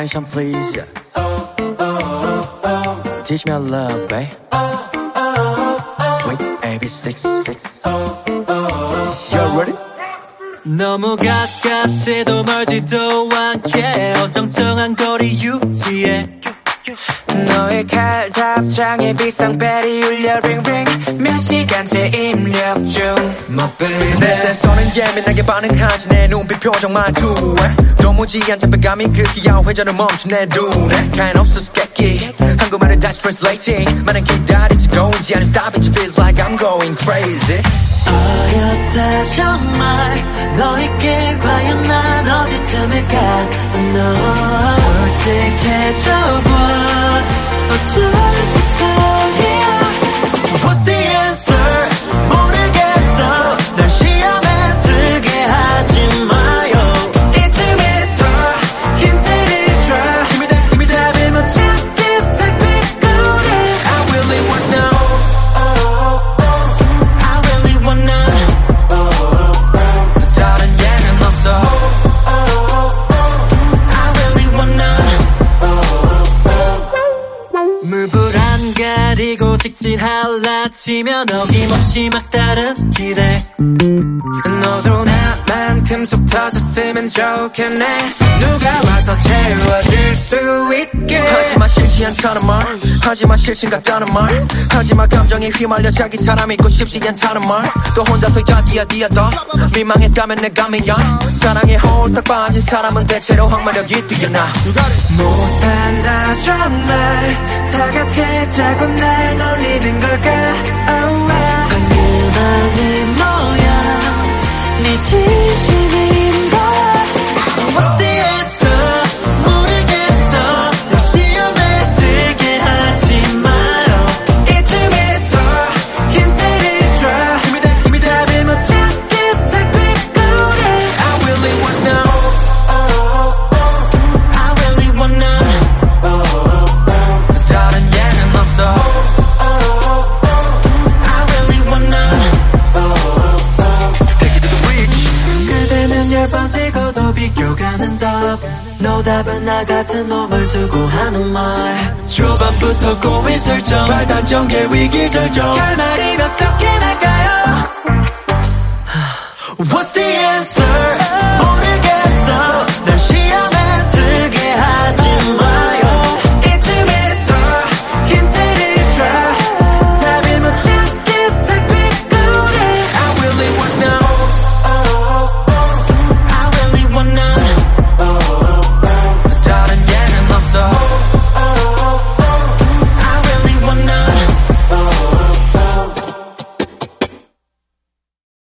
attention please yeah. Teach me a love babe Sweet AB6 You ready? 너무 가깝지도 멀지도 않게 어정쩡한 거리 유지해 너의 칼 답장에 비상벨이 울려 링링 몇 시 간째 입력 중. My baby. 내 센서는 예민하게 반응하지 내 눈빛 표정 말투에 도무지 안 잡혀감이 그 귀여운 회전을 멈춘 내 눈에. Kind of 수수께끼. 한국말을 다시 translating 많은 기다리지 고인지 아님 stop it feels like I'm going crazy. 어렵다 정말. 너에게 과연 난 어디쯤일까? 너 솔직해져 치면 어김없이 막다른 길에 너도 나만큼 속 터졌으면 좋겠네. 누가 와서 채워줄 수 있게. 하지마 싫지 않다는 말? 하지마 싫진 같다는 말? 하지마 감정에 휘말려 자기 사람 있고 싶지 않다는 말? 또 혼자서 야디야 디야 더? 민망했다면 내가 미안 사랑에 홀딱 빠진 사람은 대체로 항마력이 뛰어나. 못 산다 정말 다 같이 자고 날 놀리는 걸까? oh, 들어가는 답. 노답은 나 같은 놈을 두고 하는 말. 초반부터 고의 설정. 말단 전개 위기 결정. 결말이 어떻게 날까요? What's the answer?